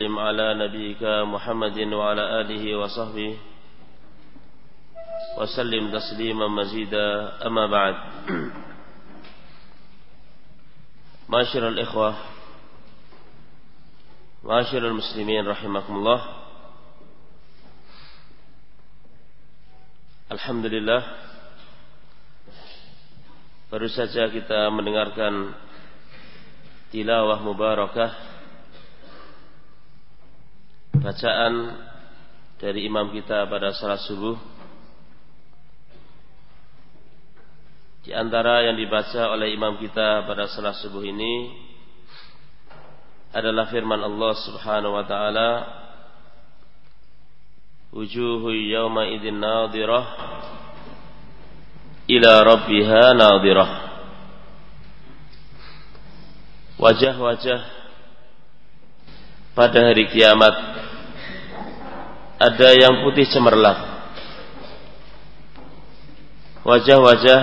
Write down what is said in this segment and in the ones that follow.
على نبيك محمد وعلى آله وصحبه وسلم تسليما مزيدا أما بعد معاشر الإخوة معاشر المسلمين رحمكم الله Alhamdulillah Baru saja kita mendengarkan Tilawah mubarakah bacaan dari imam kita pada salat subuh. Di antara yang dibaca oleh imam kita pada salat subuh ini adalah firman Allah Subhanahu wa taala wujuhu yawma idzin nadhirah ila rabbiha nadhirah wajah-wajah pada hari kiamat ada yang putih cemerlang. Wajah-wajah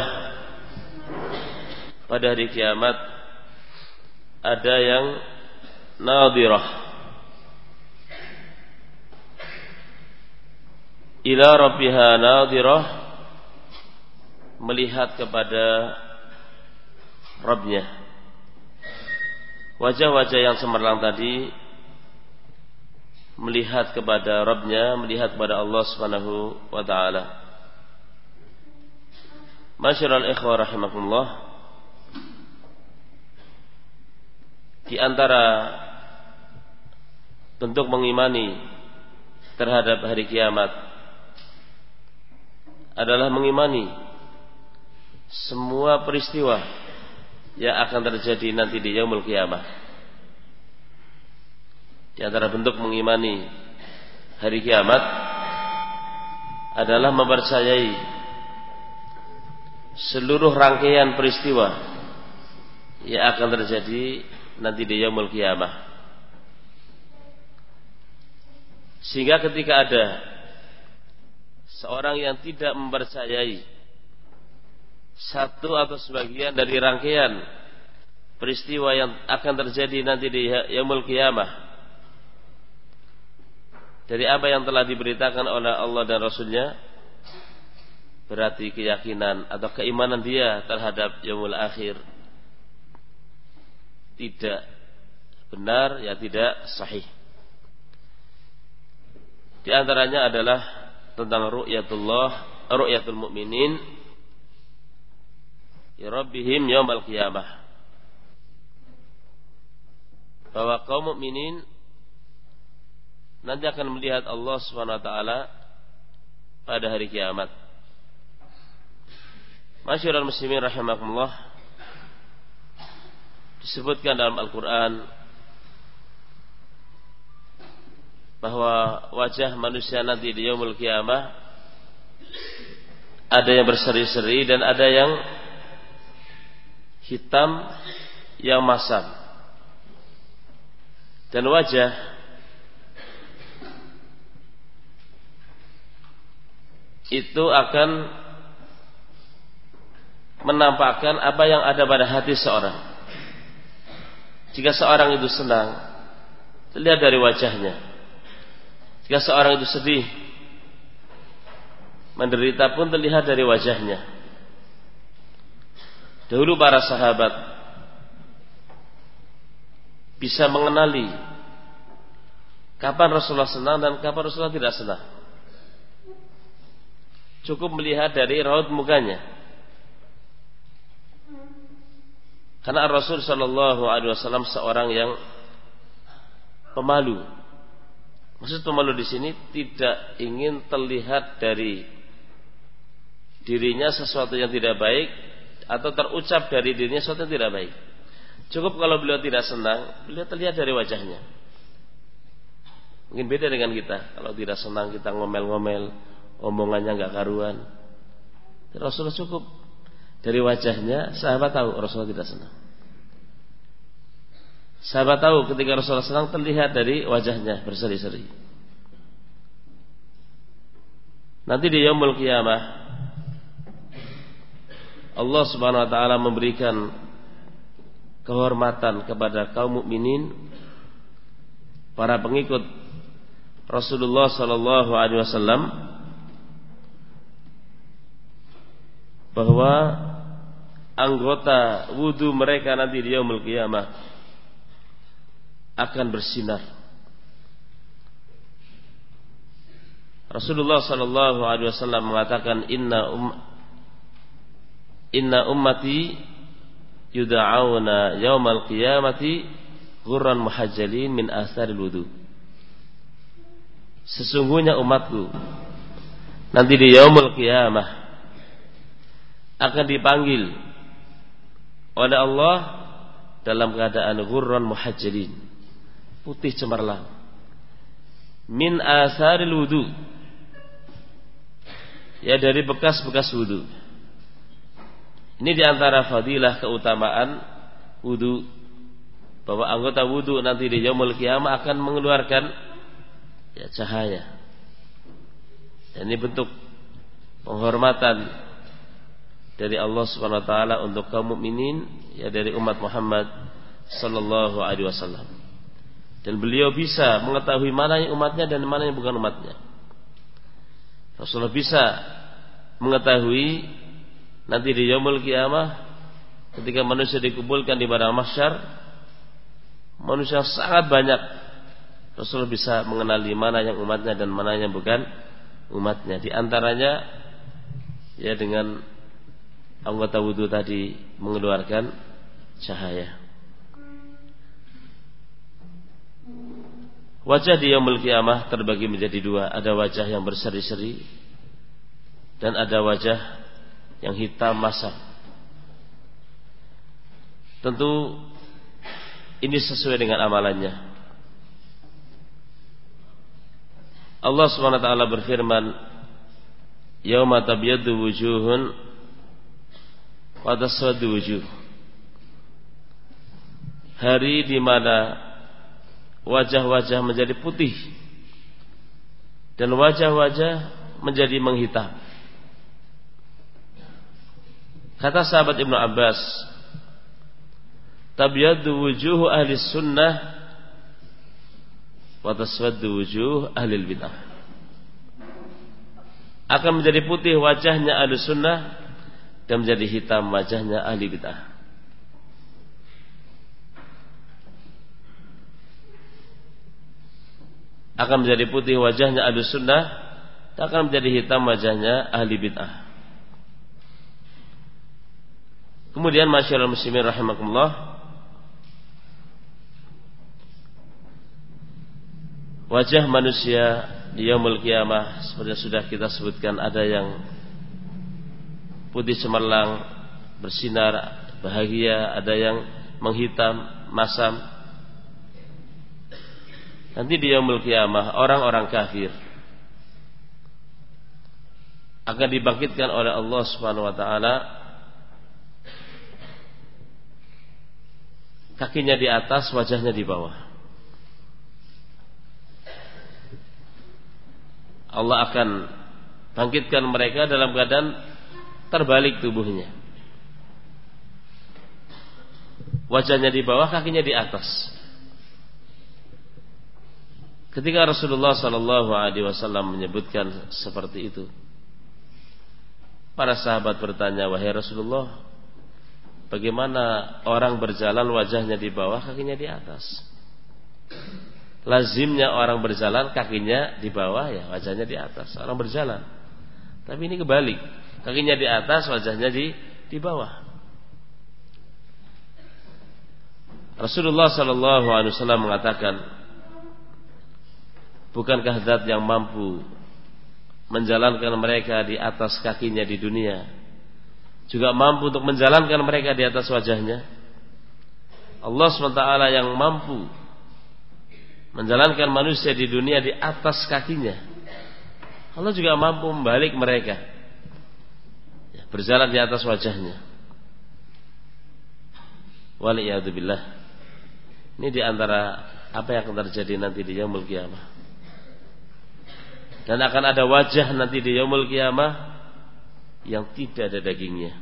pada hari kiamat ada yang nadirah. Ila rabbiha nadirah melihat kepada Rabbnya. Wajah-wajah yang cemerlang tadi melihat kepada Rabbnya, melihat kepada Allah Subhanahu wa taala. Masyiral ikhwah rahimakumullah. Di antara bentuk mengimani terhadap hari kiamat adalah mengimani semua peristiwa yang akan terjadi nanti di yaumul kiamat. Di antara bentuk mengimani hari kiamat adalah mempercayai seluruh rangkaian peristiwa yang akan terjadi nanti di yaumul kiamah. Sehingga ketika ada seorang yang tidak mempercayai satu atau sebagian dari rangkaian peristiwa yang akan terjadi nanti di yaumul kiamah dari apa yang telah diberitakan oleh Allah dan Rasulnya berarti keyakinan atau keimanan dia terhadap yaumul akhir tidak benar ya tidak sahih. Di antaranya adalah tentang ru'yatullah, ru'yatul mukminin ya rabbihim yaumal qiyamah. Bahwa kaum mukminin nanti akan melihat Allah taala pada hari kiamat. Masyurul muslimin rahimakumullah disebutkan dalam Al-Qur'an bahwa wajah manusia nanti di yaumul kiamah ada yang berseri-seri dan ada yang hitam yang masam. Dan wajah itu akan menampakkan apa yang ada pada hati seorang. Jika seorang itu senang, terlihat dari wajahnya. Jika seorang itu sedih, menderita pun terlihat dari wajahnya. Dahulu para sahabat bisa mengenali kapan Rasulullah senang dan kapan Rasulullah tidak senang. Cukup melihat dari raut mukanya. Karena Rasul Shallallahu Alaihi Wasallam seorang yang pemalu. Maksud pemalu di sini tidak ingin terlihat dari dirinya sesuatu yang tidak baik atau terucap dari dirinya sesuatu yang tidak baik. Cukup kalau beliau tidak senang, beliau terlihat dari wajahnya. Mungkin beda dengan kita. Kalau tidak senang kita ngomel-ngomel, omongannya nggak karuan. Rasulullah cukup dari wajahnya sahabat tahu Rasulullah tidak senang. Sahabat tahu ketika Rasulullah senang terlihat dari wajahnya berseri-seri. Nanti di yaumul kiamah Allah Subhanahu wa taala memberikan kehormatan kepada kaum mukminin para pengikut Rasulullah sallallahu alaihi wasallam bahwa anggota wudhu mereka nanti di yaumul qiyamah akan bersinar. Rasulullah sallallahu alaihi wasallam mengatakan inna um, inna ummati yud'auna yaumal qiyamati ghurran muhajjalin min asaril wudu. Sesungguhnya umatku nanti di yaumul qiyamah akan dipanggil oleh Allah dalam keadaan ghurran muhajjalin putih cemerlang. Min asaril wudu. Ya dari bekas-bekas wudu. Ini di antara fadilah keutamaan wudu. Bahwa anggota wudu nanti di yaumul kiamah akan mengeluarkan ya cahaya. Dan ini bentuk penghormatan dari Allah Subhanahu wa taala untuk kaum mukminin ya dari umat Muhammad sallallahu alaihi wasallam. Dan beliau bisa mengetahui mana yang umatnya dan mana yang bukan umatnya. Rasulullah bisa mengetahui nanti di yaumul kiamah ketika manusia dikumpulkan di padang mahsyar manusia sangat banyak Rasulullah bisa mengenali mana yang umatnya dan mana yang bukan umatnya di antaranya ya dengan anggota wudhu tadi mengeluarkan cahaya. Wajah di yaumul kiamah terbagi menjadi dua. Ada wajah yang berseri-seri dan ada wajah yang hitam masam. Tentu ini sesuai dengan amalannya. Allah taala berfirman, "Yauma tabyaddu wujuhun pada suatu hari di mana wajah-wajah menjadi putih dan wajah-wajah menjadi menghitam. Kata sahabat Ibnu Abbas, tabyaddu wujuh ahli sunnah wa taswaddu wujuh ahli bidah. Akan menjadi putih wajahnya ahli sunnah dan menjadi hitam wajahnya ahli bid'ah. Akan menjadi putih wajahnya ahli sunnah akan menjadi hitam wajahnya ahli bid'ah. Kemudian masyarakat muslimin rahimakumullah Wajah manusia di yaumul kiamah seperti yang sudah kita sebutkan ada yang putih cemerlang, bersinar, bahagia, ada yang menghitam, masam. Nanti di yaumul kiamah orang-orang kafir akan dibangkitkan oleh Allah Subhanahu wa taala kakinya di atas, wajahnya di bawah. Allah akan bangkitkan mereka dalam keadaan terbalik tubuhnya. Wajahnya di bawah, kakinya di atas. Ketika Rasulullah Sallallahu Alaihi Wasallam menyebutkan seperti itu, para sahabat bertanya, wahai Rasulullah, bagaimana orang berjalan wajahnya di bawah, kakinya di atas? Lazimnya orang berjalan kakinya di bawah ya wajahnya di atas. Orang berjalan. Tapi ini kebalik kakinya di atas, wajahnya di di bawah. Rasulullah Shallallahu Alaihi Wasallam mengatakan, bukankah zat yang mampu menjalankan mereka di atas kakinya di dunia, juga mampu untuk menjalankan mereka di atas wajahnya? Allah SWT yang mampu menjalankan manusia di dunia di atas kakinya. Allah juga mampu membalik mereka berjalan di atas wajahnya. Waliyadzubillah. Ini di antara apa yang akan terjadi nanti di yaumul kiamah. Dan akan ada wajah nanti di yaumul kiamah yang tidak ada dagingnya.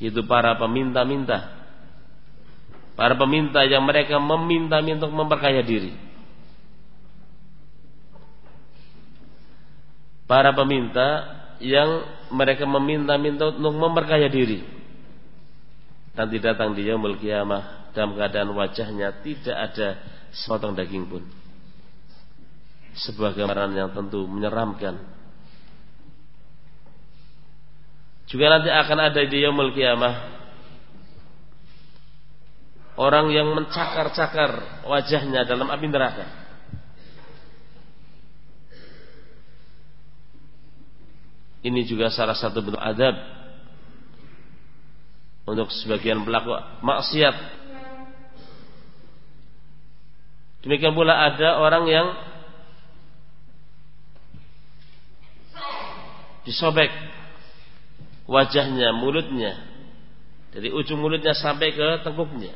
Itu para peminta-minta. Para peminta yang mereka meminta-minta untuk memperkaya diri. Para peminta yang mereka meminta-minta untuk memperkaya diri. Nanti datang di yaumul kiamah dalam keadaan wajahnya tidak ada sepotong daging pun. Sebuah gambaran yang tentu menyeramkan. Juga nanti akan ada di yaumul kiamah orang yang mencakar-cakar wajahnya dalam api neraka. Ini juga salah satu bentuk adab untuk sebagian pelaku maksiat. Demikian pula ada orang yang disobek wajahnya, mulutnya dari ujung mulutnya sampai ke tengkuknya.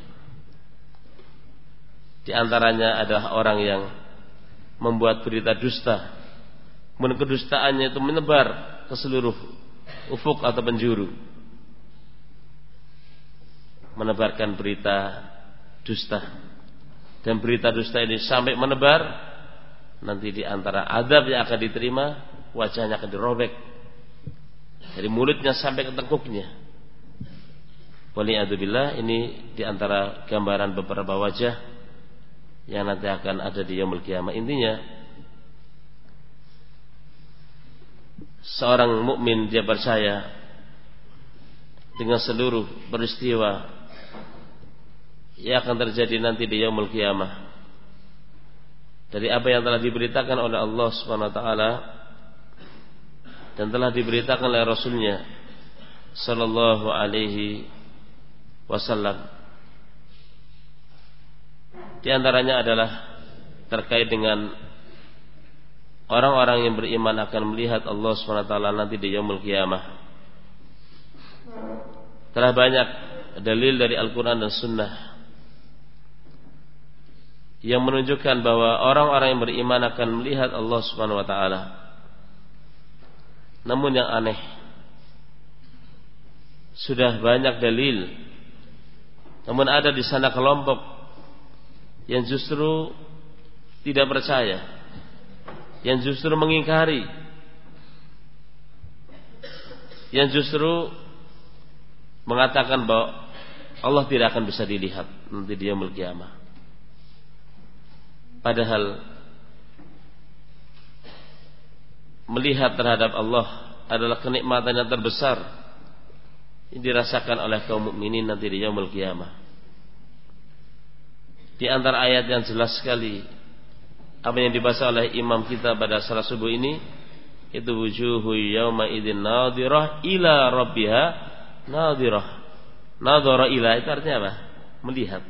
Di antaranya adalah orang yang membuat berita dusta. Kemudian kedustaannya itu menebar ke seluruh ufuk atau penjuru. Menebarkan berita dusta. Dan berita dusta ini sampai menebar nanti di antara adab yang akan diterima wajahnya akan dirobek dari mulutnya sampai ke tengkuknya. Waliyadzubillah ini di antara gambaran beberapa wajah yang nanti akan ada di yaumul kiamah. Intinya seorang mukmin dia percaya dengan seluruh peristiwa yang akan terjadi nanti di yaumul kiamah. Dari apa yang telah diberitakan oleh Allah Subhanahu wa taala dan telah diberitakan oleh Rasulnya sallallahu alaihi wasallam di antaranya adalah terkait dengan orang-orang yang beriman akan melihat Allah SWT nanti di yaumul kiamah. Telah banyak dalil dari Al-Quran dan Sunnah yang menunjukkan bahwa orang-orang yang beriman akan melihat Allah taala. Namun yang aneh sudah banyak dalil namun ada di sana kelompok yang justru tidak percaya, yang justru mengingkari, yang justru mengatakan bahwa Allah tidak akan bisa dilihat nanti dia kiamah. Padahal melihat terhadap Allah adalah kenikmatan yang terbesar yang dirasakan oleh kaum mukminin nanti di yaumul kiamah. Di antara ayat yang jelas sekali apa yang dibahas oleh imam kita pada salat subuh ini itu wujuhu yauma idzin nadhirah ila rabbiha nadhirah. Nadhara ila itu artinya apa? Melihat.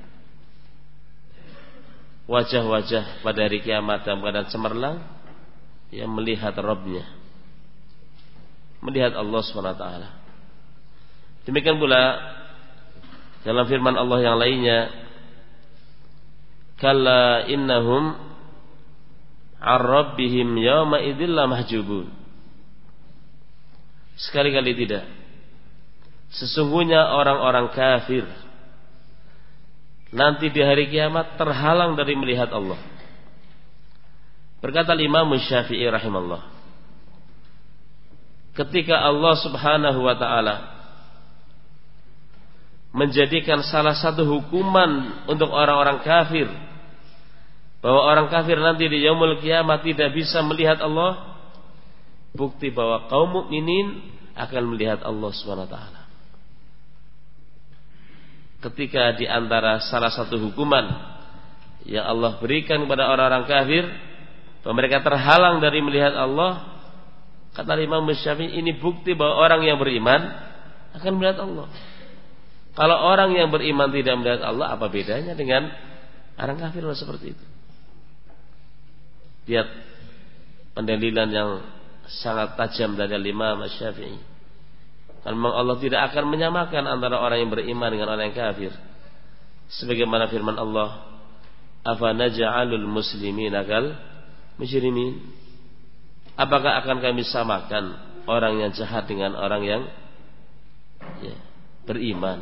Wajah-wajah pada hari kiamat dalam keadaan cemerlang yang melihat Rabbnya. Melihat Allah SWT. Demikian pula dalam firman Allah yang lainnya kalla innahum ar-rabbihim yawma idzil mahjubun. Sekali-kali tidak. Sesungguhnya orang-orang kafir nanti di hari kiamat terhalang dari melihat Allah. Berkata Imam Syafi'i rahimallah ketika Allah Subhanahu wa taala menjadikan salah satu hukuman untuk orang-orang kafir bahwa orang kafir nanti di yaumul kiamat tidak bisa melihat Allah bukti bahwa kaum mukminin akan melihat Allah taala. Ketika di antara salah satu hukuman yang Allah berikan kepada orang-orang kafir bahwa mereka terhalang dari melihat Allah kata Imam Syafi'i ini bukti bahwa orang yang beriman akan melihat Allah. Kalau orang yang beriman tidak melihat Allah, apa bedanya dengan orang kafir seperti itu? Lihat pendalilan yang sangat tajam dari lima Syafi'i. Karena Allah tidak akan menyamakan antara orang yang beriman dengan orang yang kafir. Sebagaimana firman Allah, "Afa naj'alul muslimin akal mujrimin?" Apakah akan kami samakan orang yang jahat dengan orang yang ya, beriman?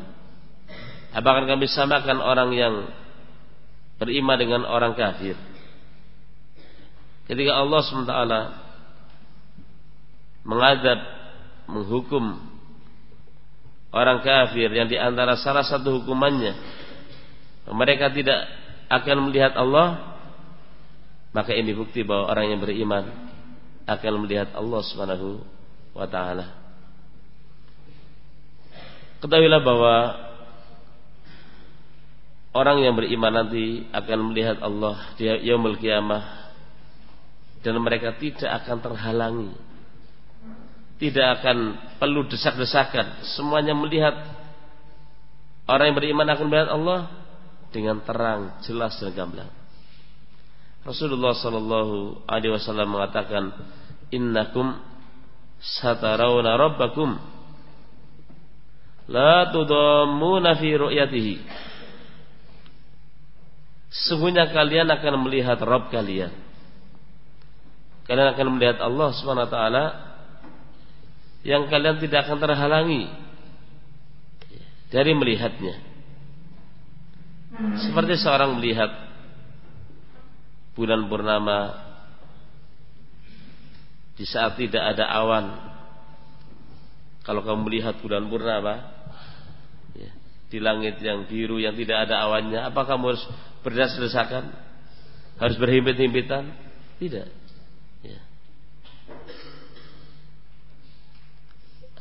Apakah kami samakan orang yang beriman dengan orang kafir? Ketika Allah SWT mengadab, menghukum orang kafir yang di antara salah satu hukumannya mereka tidak akan melihat Allah maka ini bukti bahwa orang yang beriman akan melihat Allah Subhanahu wa taala. Ketahuilah bahwa orang yang beriman nanti akan melihat Allah di yaumul kiamah dan mereka tidak akan terhalangi. Tidak akan perlu desak-desakan, semuanya melihat orang yang beriman akan melihat Allah dengan terang, jelas dan gamblang. Rasulullah sallallahu alaihi wasallam mengatakan, "Innakum satarawna rabbakum la tudammuna fi ru'yatihi." Sungguhnya kalian akan melihat Rabb kalian. Kalian akan melihat Allah Subhanahu wa taala yang kalian tidak akan terhalangi dari melihatnya. Seperti seorang melihat bulan purnama di saat tidak ada awan. Kalau kamu melihat bulan purnama ya, di langit yang biru yang tidak ada awannya, apa kamu harus berdesak-desakan? Harus berhimpit-himpitan? Tidak. Ya.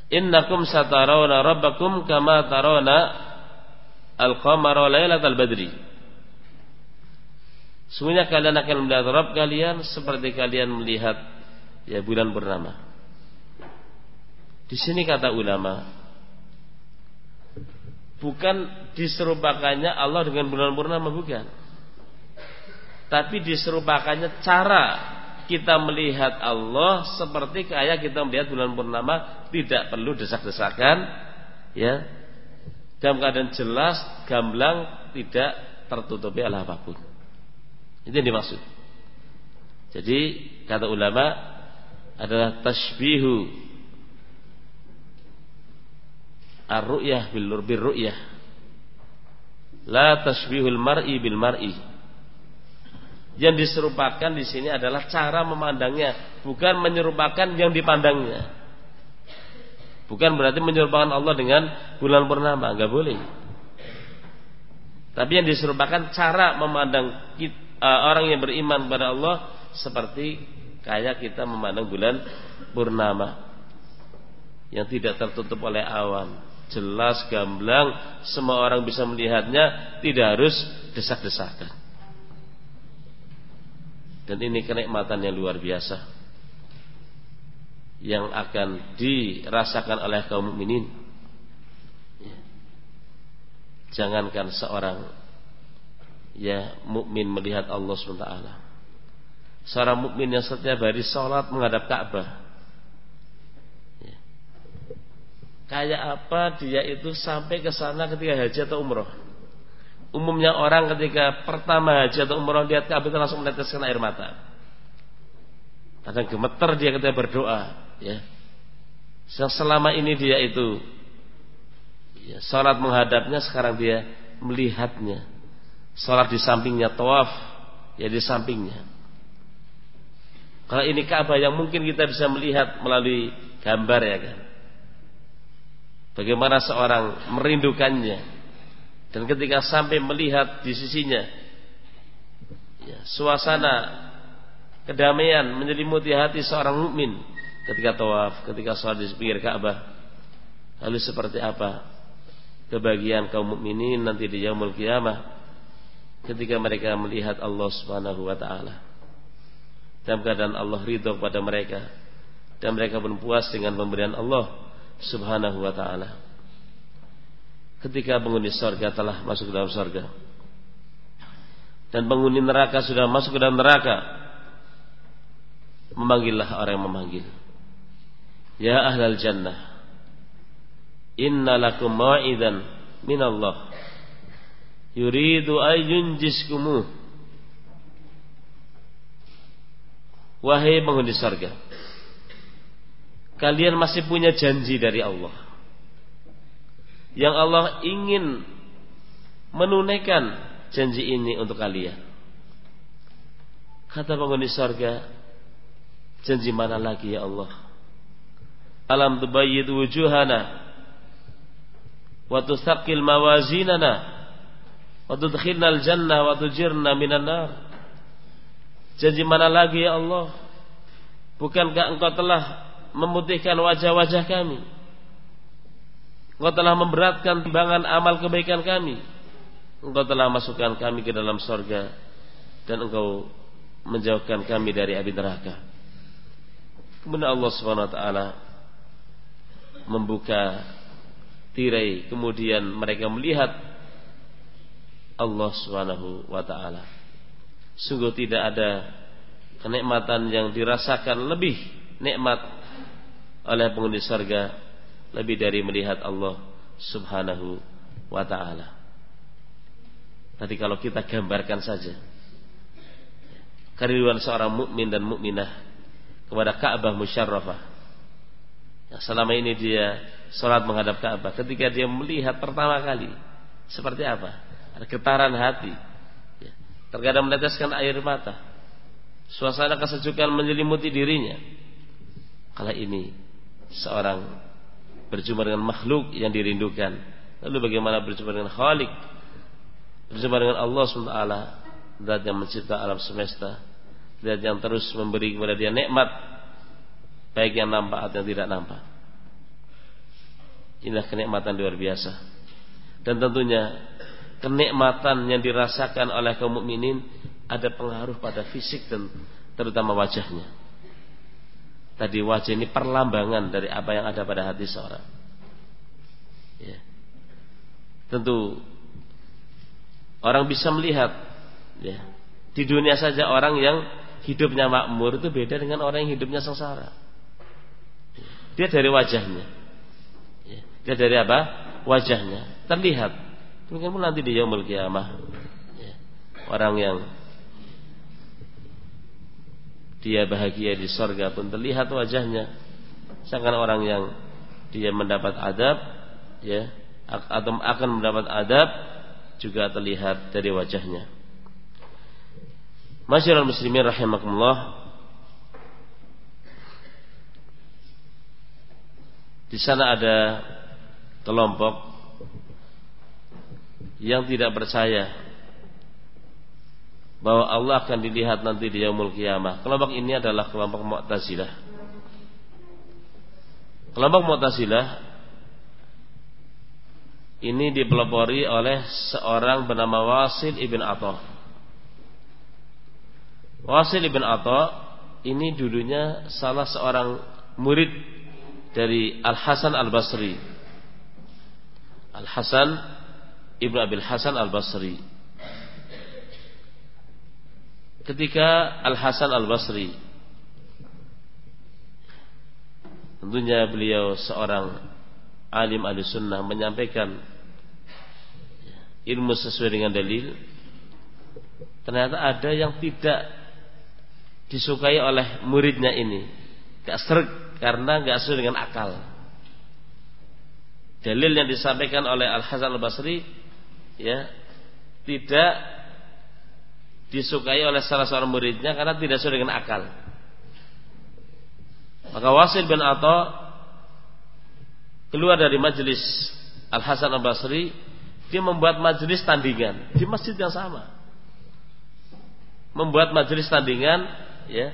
Innakum satarawna rabbakum kama tarawna al-qamara lailatal badri. Sungguhnya kalian akan melihat Rabb kalian seperti kalian melihat ya bulan purnama. Di sini kata ulama, bukan diserupakannya Allah dengan bulan purnama bukan. Tapi diserupakannya cara kita melihat Allah seperti kayak kita melihat bulan purnama tidak perlu desak-desakan ya. Dalam keadaan jelas gamblang tidak tertutupi oleh apa pun. Itu yang dimaksud. Jadi kata ulama adalah tashbihu ar-ru'yah bil ru'yah. La tashbihul mar'i bil mar'i yang diserupakan di sini adalah cara memandangnya, bukan menyerupakan yang dipandangnya. Bukan berarti menyerupakan Allah dengan bulan purnama, enggak boleh. Tapi yang diserupakan cara memandang kita, uh, orang yang beriman pada Allah seperti kayak kita memandang bulan purnama yang tidak tertutup oleh awan, jelas gamblang, semua orang bisa melihatnya, tidak harus desak-desakan. Dan ini kenikmatan yang luar biasa yang akan dirasakan oleh kaum mukminin. Jangankan seorang ya mukmin melihat Allah SWT. Seorang mukmin yang setiap hari sholat menghadap Ka'bah. Ya. Kayak apa dia itu sampai ke sana ketika haji atau umroh. Umumnya orang ketika pertama haji atau umroh lihat Ka'bah itu langsung meneteskan air mata. Kadang gemeter dia ketika berdoa, ya. Selama ini dia itu ya, salat menghadapnya sekarang dia melihatnya. Salat di sampingnya tawaf ya di sampingnya. Kalau ini Ka'bah yang mungkin kita bisa melihat melalui gambar ya kan. Bagaimana seorang merindukannya dan ketika sampai melihat di sisinya ya, suasana kedamaian menyelimuti hati seorang mukmin ketika tawaf, ketika sholat di pinggir Ka'bah. Lalu seperti apa kebahagiaan kaum mukminin nanti di yaumul kiamah ketika mereka melihat Allah Subhanahu wa taala. Dalam keadaan Allah ridho kepada mereka dan mereka pun puas dengan pemberian Allah Subhanahu wa taala ketika penghuni sorga telah masuk ke dalam sorga. Dan penghuni neraka sudah masuk ke dalam neraka. Memanggillah orang yang memanggil. Ya ahlal jannah inna lakum ma'idan min Allah yuridu ayun jiskumu wahai penghuni sorga kalian masih punya janji dari Allah yang Allah ingin menunaikan janji ini untuk kalian. Kata penghuni surga, janji mana lagi ya Allah? Alam tubayyid wujuhana wa tusaqqil mawazinana wa tudkhilna al-jannah wa tujirna minan nar. Janji mana lagi ya Allah? Bukankah engkau telah memutihkan wajah-wajah kami? Engkau telah memberatkan timbangan amal kebaikan kami. Engkau telah masukkan kami ke dalam sorga dan engkau menjauhkan kami dari api neraka. Kemudian Allah taala membuka tirai kemudian mereka melihat Allah taala. Sungguh tidak ada kenikmatan yang dirasakan lebih nikmat oleh penghuni surga lebih dari melihat Allah Subhanahu wa taala. Tadi kalau kita gambarkan saja kerinduan seorang mukmin dan mukminah kepada Ka'bah musyarrafah. Yang selama ini dia sholat menghadap Ka'bah. Ketika dia melihat pertama kali seperti apa? Ada getaran hati. Ya. Terkadang meneteskan air mata. Suasana kesejukan menyelimuti dirinya. Kala ini seorang berjumpa dengan makhluk yang dirindukan. Lalu bagaimana berjumpa dengan Khalik? Berjumpa dengan Allah SWT, zat yang mencipta alam semesta, zat yang terus memberi kepada dia nikmat, baik yang nampak atau yang tidak nampak. Inilah kenikmatan luar biasa. Dan tentunya kenikmatan yang dirasakan oleh kaum mukminin ada pengaruh pada fisik dan terutama wajahnya. Tadi wajah ini perlambangan dari apa yang ada pada hati seorang. Ya. Tentu orang bisa melihat ya. Di dunia saja orang yang hidupnya makmur itu beda dengan orang yang hidupnya sengsara. Dia dari wajahnya. Ya. Dia dari apa? Wajahnya. Terlihat. Mungkin nanti di yaumul kiamah. Ya. Orang yang dia bahagia di sorga pun terlihat wajahnya. Sedangkan orang yang dia mendapat adab ya atau akan mendapat adab juga terlihat dari wajahnya. Masyarakat muslimin rahimakumullah. Di sana ada kelompok yang tidak percaya bahwa Allah akan dilihat nanti di yaumul kiamah. Kelompok ini adalah kelompok Mu'tazilah. Kelompok Mu'tazilah ini dipelopori oleh seorang bernama Wasil ibn Atta. Wasil ibn Atta ini dulunya salah seorang murid dari Al Hasan Al Basri. Al Hasan ibn Abil Hasan Al Basri ketika Al Hasan Al Basri tentunya beliau seorang alim ahli sunnah menyampaikan ilmu sesuai dengan dalil ternyata ada yang tidak disukai oleh muridnya ini. Gak serik karena gak sesuai dengan akal. Dalil yang disampaikan oleh Al Hasan Al Basri ya tidak disukai oleh salah seorang muridnya karena tidak sesuai dengan akal. Maka Wasil bin Atta keluar dari majelis Al Hasan Al Basri, dia membuat majelis tandingan di masjid yang sama. Membuat majelis tandingan, ya,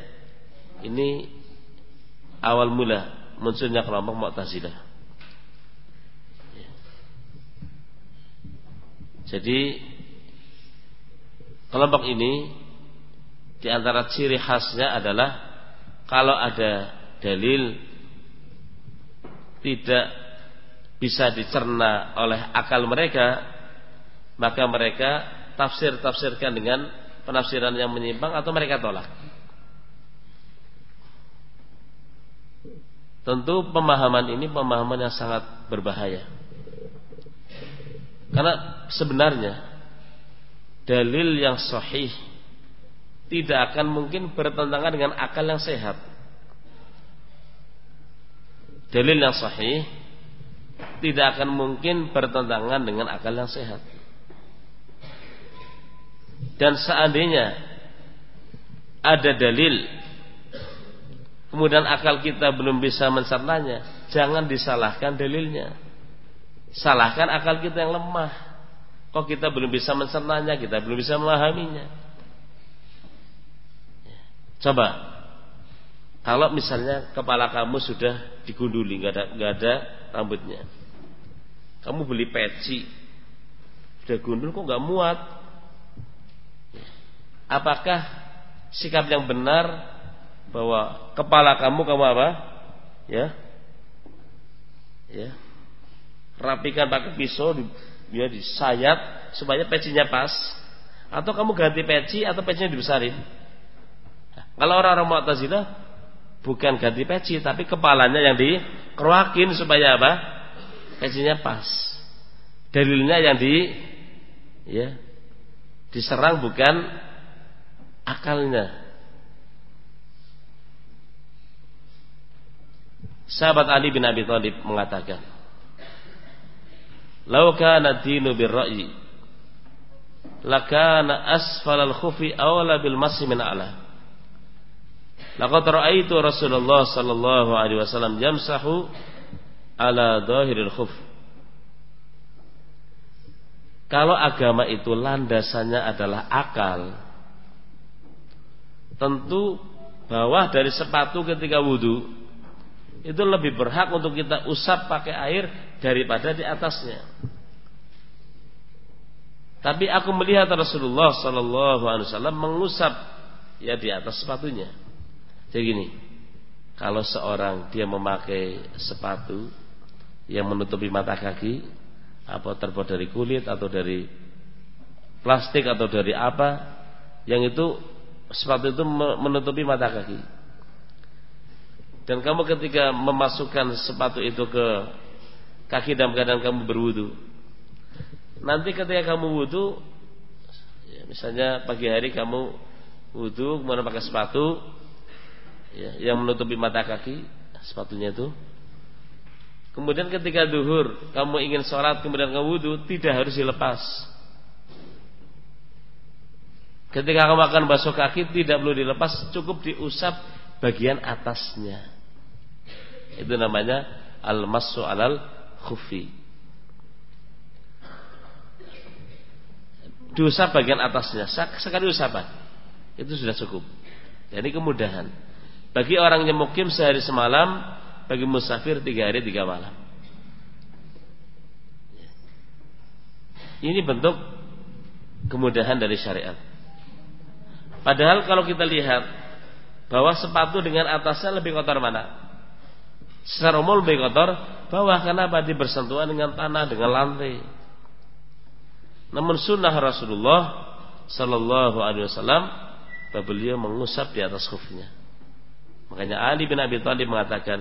ini awal mula munculnya kelompok Mu'tazilah. Ya. Jadi Kelompok ini di antara ciri khasnya adalah kalau ada dalil tidak bisa dicerna oleh akal mereka, maka mereka tafsir-tafsirkan dengan penafsiran yang menyimpang atau mereka tolak. Tentu pemahaman ini pemahaman yang sangat berbahaya. Karena sebenarnya dalil yang sahih tidak akan mungkin bertentangan dengan akal yang sehat. Dalil yang sahih tidak akan mungkin bertentangan dengan akal yang sehat. Dan seandainya ada dalil kemudian akal kita belum bisa mencernanya, jangan disalahkan dalilnya. Salahkan akal kita yang lemah. Kok kita belum bisa mencernanya, kita belum bisa memahaminya. Coba, kalau misalnya kepala kamu sudah digunduli, nggak ada, nggak ada rambutnya, kamu beli peci, sudah gundul kok nggak muat? Apakah sikap yang benar bahwa kepala kamu kamu apa? Ya. Ya. Rapikan pakai pisau dia disayat supaya pecinya pas. Atau kamu ganti peci atau pecinya dibesarin. Nah, kalau orang-orang Mu'tazilah bukan ganti peci tapi kepalanya yang dikeruakin supaya apa? Pecinya pas. Dalilnya yang di ya diserang bukan akalnya Sahabat Ali bin Abi Thalib mengatakan, "Lau kana dinu birra'yi, lakana asfal al-khufi awla bil masi min a'la." Laqad ra'aitu Rasulullah sallallahu alaihi wasallam yamsahu ala dhahiril khuf. Kalau agama itu landasannya adalah akal, tentu bawah dari sepatu ketika wudhu itu lebih berhak untuk kita usap pakai air daripada di atasnya. Tapi aku melihat Rasulullah Sallallahu Alaihi Wasallam mengusap ya di atas sepatunya. Jadi gini, kalau seorang dia memakai sepatu yang menutupi mata kaki, apa terbuat dari kulit atau dari plastik atau dari apa, yang itu sepatu itu menutupi mata kaki. Dan kamu ketika memasukkan sepatu itu ke kaki dalam keadaan kamu berwudu. Nanti ketika kamu wudu, ya, misalnya pagi hari kamu wudu kemudian pakai sepatu ya, yang menutupi mata kaki, sepatunya itu. Kemudian ketika duhur kamu ingin sholat kemudian kamu wudu, tidak harus dilepas. Ketika kamu akan basuh kaki tidak perlu dilepas, cukup diusap bagian atasnya. Itu namanya al-massu alal khufi. Diusap bagian atasnya, sekali usapan. Itu sudah cukup. Jadi kemudahan. Bagi orang yang mukim sehari semalam, bagi musafir tiga hari tiga malam. Ini bentuk kemudahan dari syariat. Padahal kalau kita lihat bahwa sepatu dengan atasnya lebih kotor mana? Secara umum lebih kotor bawah kenapa di bersentuhan dengan tanah dengan lantai. Namun sunnah Rasulullah Sallallahu Alaihi Wasallam beliau mengusap di atas khufnya. Makanya Ali bin Abi Thalib mengatakan,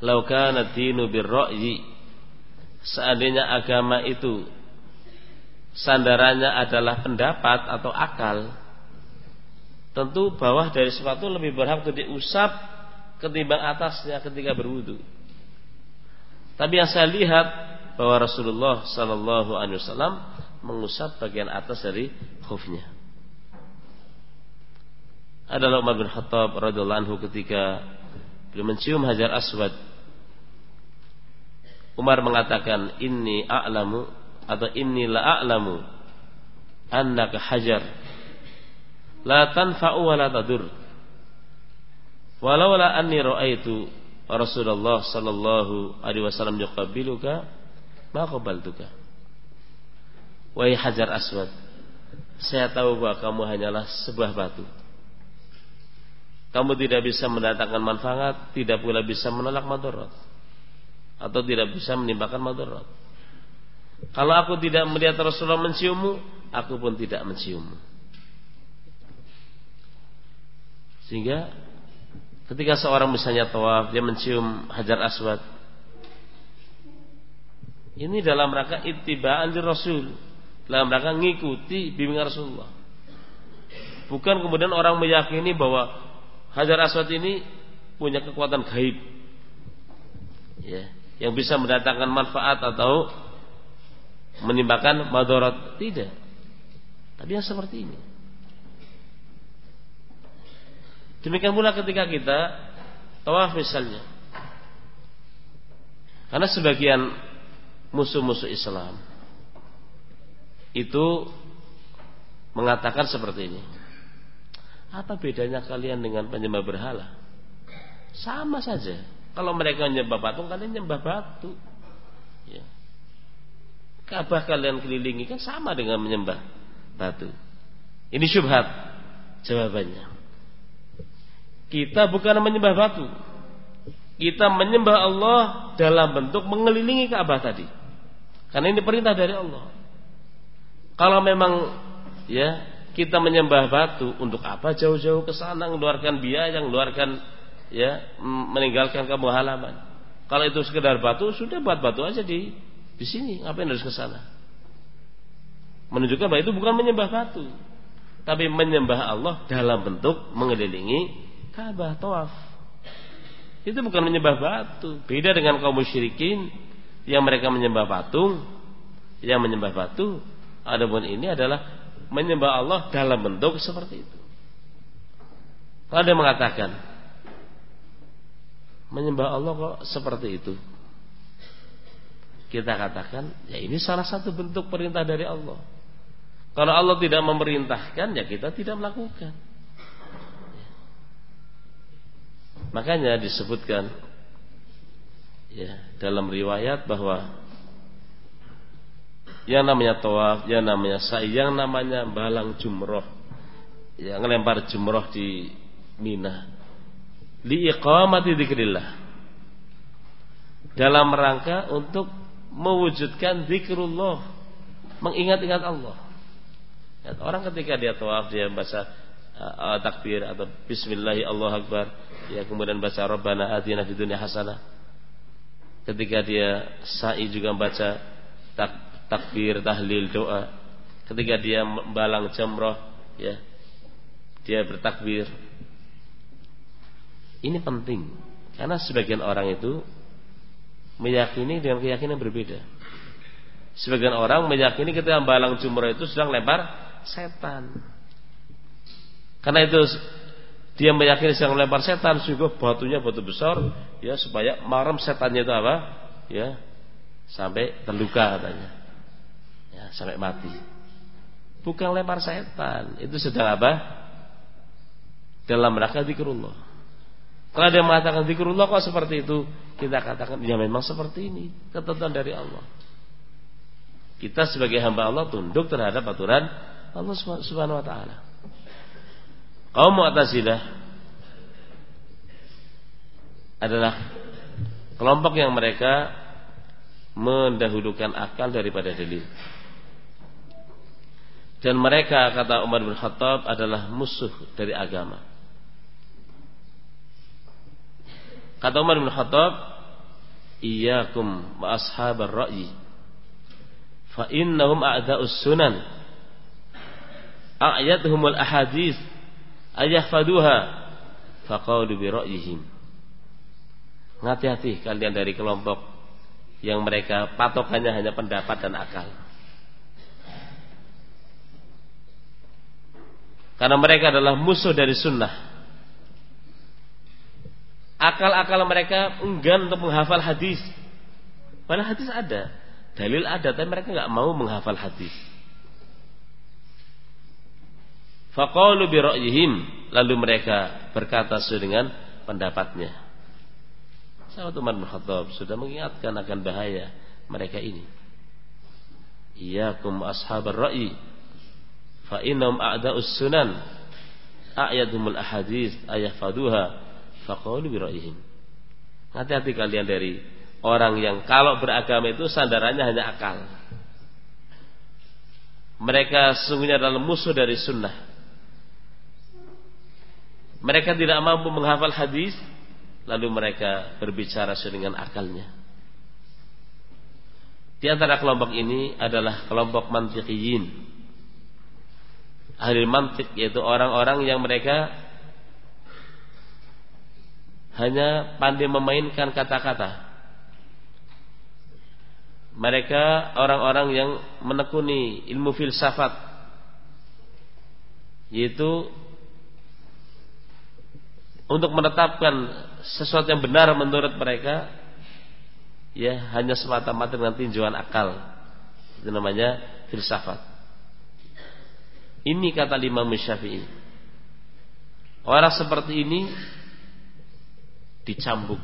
"Laukana dinu birra'yi" Seandainya agama itu sandarannya adalah pendapat atau akal, Tentu bawah dari sepatu lebih berhak untuk diusap ketimbang atasnya ketika berwudu. Tapi yang saya lihat bahwa Rasulullah Sallallahu Alaihi Wasallam mengusap bagian atas dari khufnya. Adalah Umar bin Khattab radhiallahu anhu ketika beliau mencium hajar aswad. Umar mengatakan, Inni a'lamu atau inni la a'lamu annaka hajar la tanfa'u wa la tadur. Walau la anni ra'aitu Rasulullah sallallahu alaihi wasallam yuqabbiluka ma qabaltuka. Wahai Hajar Aswad, saya tahu bahwa kamu hanyalah sebuah batu. Kamu tidak bisa mendatangkan manfaat, tidak pula bisa menolak madarat atau tidak bisa menimbulkan madarat. Kalau aku tidak melihat Rasulullah menciummu, aku pun tidak menciummu. Sehingga ketika seorang misalnya tawaf dia mencium hajar aswad. Ini dalam rangka ittiba'an di Rasul dalam rangka mengikuti bimbingan Rasulullah. Bukan kemudian orang meyakini bahwa hajar aswad ini punya kekuatan gaib. Ya yang bisa mendatangkan manfaat atau menimbulkan madarat. Tidak. Tapi yang seperti ini. Demikian pula ketika kita tawaf misalnya. Karena sebagian musuh-musuh Islam itu mengatakan seperti ini. Apa bedanya kalian dengan penyembah berhala? Sama saja. Kalau mereka menyembah patung, kalian menyembah batu. Ya. Ka'bah kalian kelilingi kan sama dengan menyembah batu. Ini syubhat jawabannya. Kita bukan menyembah batu. Kita menyembah Allah dalam bentuk mengelilingi Ka'bah tadi. Karena ini perintah dari Allah. Kalau memang ya kita menyembah batu untuk apa jauh-jauh ke sana mengeluarkan biaya, mengeluarkan ya meninggalkan kamu halaman. Kalau itu sekedar batu sudah buat batu aja di di sini, ngapain harus ke sana? Menunjukkan bahwa itu bukan menyembah batu, tapi menyembah Allah dalam bentuk mengelilingi Ka'bah tawaf. Itu bukan menyembah batu, beda dengan kaum musyrikin yang mereka menyembah patung, yang menyembah batu. Adapun ini adalah menyembah Allah dalam bentuk seperti itu. Kalau ada yang mengatakan menyembah Allah kok seperti itu, kita katakan ya ini salah satu bentuk perintah dari Allah. Kalau Allah tidak memerintahkan ya kita tidak melakukan. Makanya disebutkan ya dalam riwayat bahwa yang namanya tawaf, yang namanya sa'i, yang namanya balang jumroh, yang lempar jumroh di Mina. Li iqamati dzikrillah. Dalam rangka untuk mewujudkan zikrullah, mengingat-ingat Allah. Orang ketika dia tawaf dia baca uh, takbir atau bismillahi Allah akbar, ya kemudian baca rabbana atina fid dunya hasanah. Ketika dia sa'i juga baca tak takbir, tahlil, doa. Ketika dia balang jamroh, ya, dia bertakbir. Ini penting karena sebagian orang itu meyakini dengan keyakinan berbeda. Sebagian orang meyakini ketika balang jumroh itu sedang lempar setan. Karena itu dia meyakini sedang lempar setan sehingga batunya batu besar ya supaya marem setannya itu apa? Ya sampai terluka katanya ya, sampai mati. Bukan lempar setan, itu sedang apa? Dalam rangka zikrullah. Kalau yang mengatakan zikrullah kok seperti itu, kita katakan ya memang seperti ini, ketentuan dari Allah. Kita sebagai hamba Allah tunduk terhadap aturan Allah Subhanahu wa taala. Kaum Mu'tazilah adalah kelompok yang mereka mendahulukan akal daripada dalil. Dan mereka kata Umar bin Khattab adalah musuh dari agama. Kata Umar bin Khattab, "Iyyakum wa ashabar ra'yi. Fa innahum a'da'us sunan. A'yatuhumul ahadits ayahfaduha faqalu bi ra'yihim." Hati-hati kalian dari kelompok yang mereka patokannya hanya pendapat dan akal. Karena mereka adalah musuh dari sunnah. Akal-akal mereka enggan untuk menghafal hadis. Padahal hadis ada, dalil ada, tapi mereka nggak mau menghafal hadis. Faqalu bi lalu mereka berkata sesuai dengan pendapatnya. Sahabat Umar bin Khattab sudah mengingatkan akan bahaya mereka ini. Iyakum ashabar ra'yi fa innahum a'da'us sunan. A'yadumul ahadits ayahfaduha. Faqalu bi ra'yihim hati-hati kalian dari orang yang kalau beragama itu sandarannya hanya akal. Mereka sesungguhnya adalah musuh dari sunnah mereka tidak mampu menghafal hadis lalu mereka berbicara sesuai akalnya di antara kelompok ini adalah kelompok mantiqiyin ahli mantik yaitu orang-orang yang mereka hanya pandai memainkan kata-kata. Mereka orang-orang yang menekuni ilmu filsafat yaitu untuk menetapkan sesuatu yang benar menurut mereka ya hanya semata-mata dengan tinjauan akal. Itu namanya filsafat. Ini kata Imam Syafi'i. Orang seperti ini dicambuk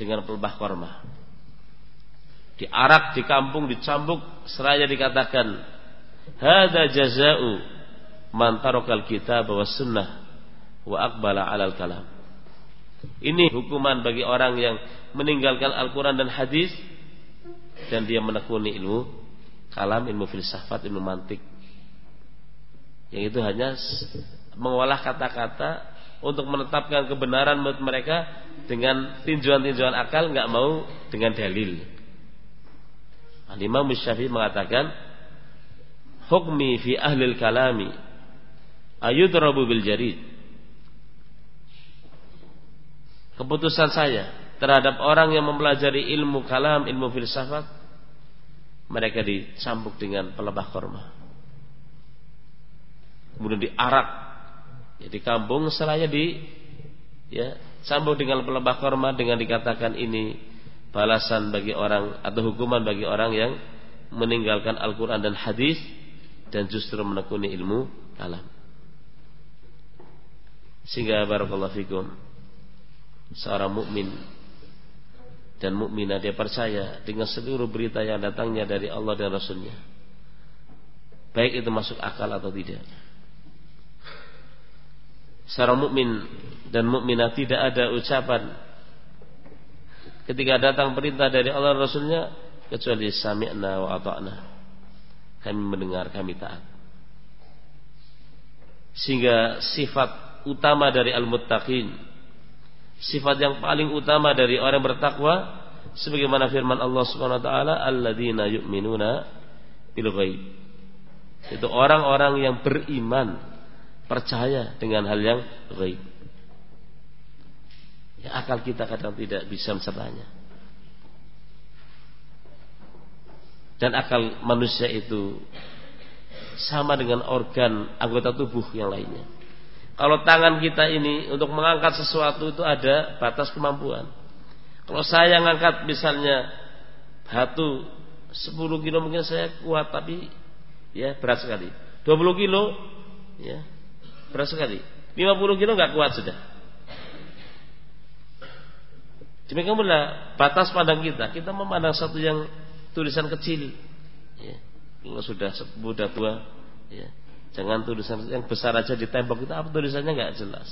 dengan pelbah korma. Diarak di kampung dicambuk seraya dikatakan hada jazau man tarakal kitab wa sunnah wa aqbala alal kalam ini hukuman bagi orang yang meninggalkan Al-Quran dan hadis dan dia menekuni ilmu kalam, ilmu filsafat, ilmu mantik. Yang itu hanya mengolah kata-kata untuk menetapkan kebenaran menurut mereka dengan tinjauan-tinjauan akal, nggak mau dengan dalil. Al-Imam Syafi'i mengatakan, "Hukmi fi ahli kalami ayudrabu bil jarid." Keputusan saya terhadap orang yang mempelajari ilmu kalam, ilmu filsafat, mereka dicambuk dengan pelebah korma. Kemudian diarak ya, kampung selaya di ya sambung dengan pelebah korma dengan dikatakan ini balasan bagi orang atau hukuman bagi orang yang meninggalkan Al-Quran dan hadis dan justru menekuni ilmu kalam. Sehingga barakallahu fikum seorang mukmin dan mukminah dia percaya dengan seluruh berita yang datangnya dari Allah dan Rasulnya. Baik itu masuk akal atau tidak. Seorang mukmin dan mukminah tidak ada ucapan ketika datang perintah dari Allah dan Rasulnya kecuali sami'na wa ata'na. Kami mendengar kami taat. Sehingga sifat utama dari al-muttaqin sifat yang paling utama dari orang bertakwa sebagaimana firman Allah Subhanahu wa taala alladzina yu'minuna bil. Itu orang-orang yang beriman, percaya dengan hal yang ghaib. Ya, akal kita kadang tidak bisa mencernanya. Dan akal manusia itu sama dengan organ anggota tubuh yang lainnya. Kalau tangan kita ini untuk mengangkat sesuatu itu ada batas kemampuan. Kalau saya ngangkat misalnya batu 10 kilo mungkin saya kuat tapi ya berat sekali. 20 kilo ya berat sekali. 50 kilo nggak kuat sudah. Demikian pula batas pandang kita. Kita memandang satu yang tulisan kecil. Ya. Kalau sudah sudah tua, ya Jangan tulisan yang besar aja di tembok kita apa tulisannya nggak jelas.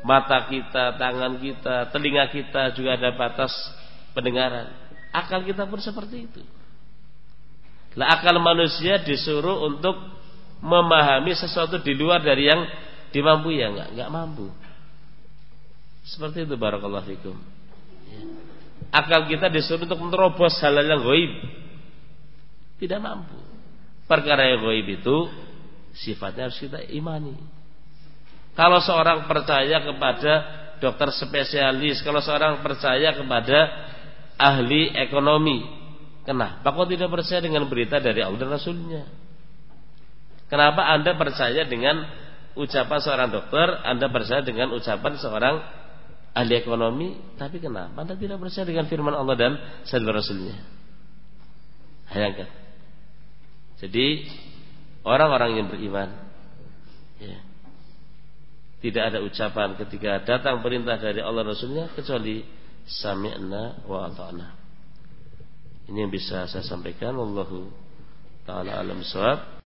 Mata kita, tangan kita, telinga kita juga ada batas pendengaran. Akal kita pun seperti itu. Lah akal manusia disuruh untuk memahami sesuatu di luar dari yang dimampu ya nggak nggak mampu. Seperti itu barakallahu fikum. Ya. Akal kita disuruh untuk menerobos hal, yang goib. Tidak mampu. Perkara yang goib itu sifatnya harus kita imani. Kalau seorang percaya kepada dokter spesialis, kalau seorang percaya kepada ahli ekonomi, kenapa kok tidak percaya dengan berita dari Allah dan Rasulnya? Kenapa Anda percaya dengan ucapan seorang dokter, Anda percaya dengan ucapan seorang ahli ekonomi, tapi kenapa Anda tidak percaya dengan firman Allah dan Rasulnya? Hayangkan. Jadi orang-orang yang beriman ya, tidak ada ucapan ketika datang perintah dari Allah Rasulnya kecuali sami'na wa ata'na. Ini yang bisa saya sampaikan. Wallahu taala alam suhab.